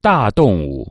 大动物。